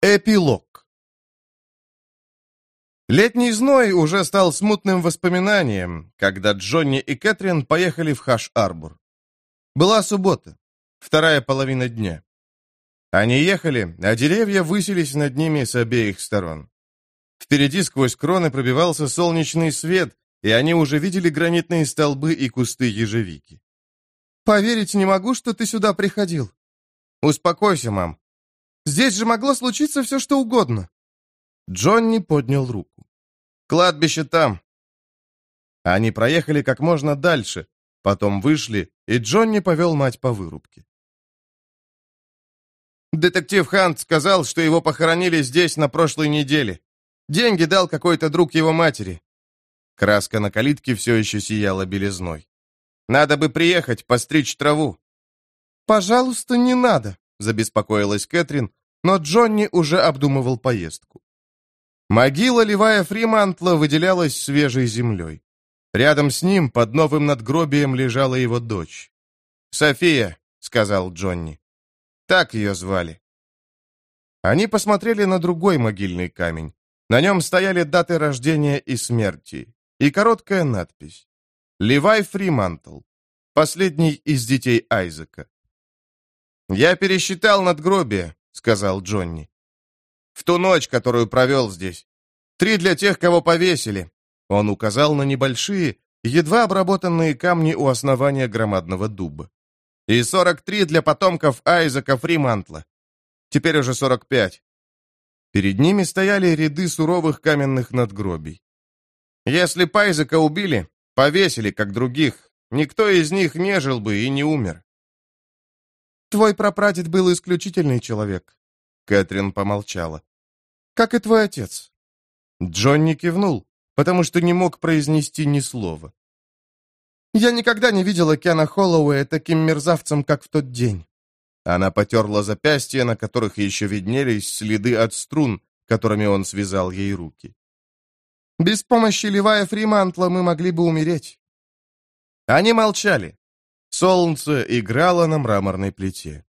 Эпилог Летний зной уже стал смутным воспоминанием, когда Джонни и Кэтрин поехали в Хаш-Арбор. Была суббота, вторая половина дня. Они ехали, а деревья высились над ними с обеих сторон. Впереди сквозь кроны пробивался солнечный свет, и они уже видели гранитные столбы и кусты ежевики. «Поверить не могу, что ты сюда приходил». «Успокойся, мам. Здесь же могло случиться все, что угодно». Джонни поднял руку. «Кладбище там». Они проехали как можно дальше, потом вышли, и Джонни повел мать по вырубке. Детектив Хант сказал, что его похоронили здесь на прошлой неделе. Деньги дал какой-то друг его матери. Краска на калитке все еще сияла белизной. Надо бы приехать, постричь траву. «Пожалуйста, не надо», — забеспокоилась Кэтрин, но Джонни уже обдумывал поездку. Могила Левая Фримантла выделялась свежей землей. Рядом с ним, под новым надгробием, лежала его дочь. «София», — сказал Джонни. Так ее звали. Они посмотрели на другой могильный камень. На нем стояли даты рождения и смерти. И короткая надпись. Левай Фримантл. Последний из детей Айзека. «Я пересчитал надгробие», — сказал Джонни. «В ту ночь, которую провел здесь. Три для тех, кого повесили». Он указал на небольшие, едва обработанные камни у основания громадного дуба. «И сорок три для потомков Айзека Фримантла. Теперь уже сорок пять». Перед ними стояли ряды суровых каменных надгробий. Если Пайзека убили, повесили, как других, никто из них не жил бы и не умер. «Твой прапрадед был исключительный человек», — Кэтрин помолчала. «Как и твой отец». Джонни кивнул, потому что не мог произнести ни слова. «Я никогда не видела Кена Холлоуэя таким мерзавцем, как в тот день». Она потерла запястья, на которых еще виднелись следы от струн, которыми он связал ей руки. «Без помощи Левая Фримантла мы могли бы умереть». Они молчали. Солнце играло на мраморной плите.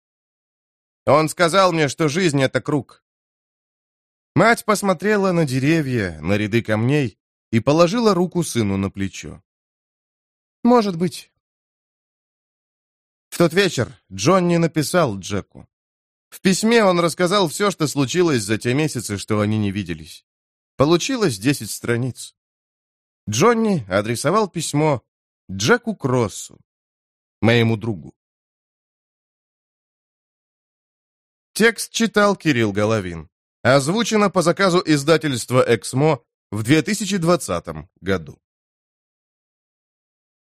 Он сказал мне, что жизнь — это круг. Мать посмотрела на деревья, на ряды камней и положила руку сыну на плечо. «Может быть». В тот вечер Джонни написал Джеку. В письме он рассказал все, что случилось за те месяцы, что они не виделись. Получилось десять страниц. Джонни адресовал письмо Джеку Кроссу, моему другу. Текст читал Кирилл Головин. Озвучено по заказу издательства «Эксмо» в 2020 году.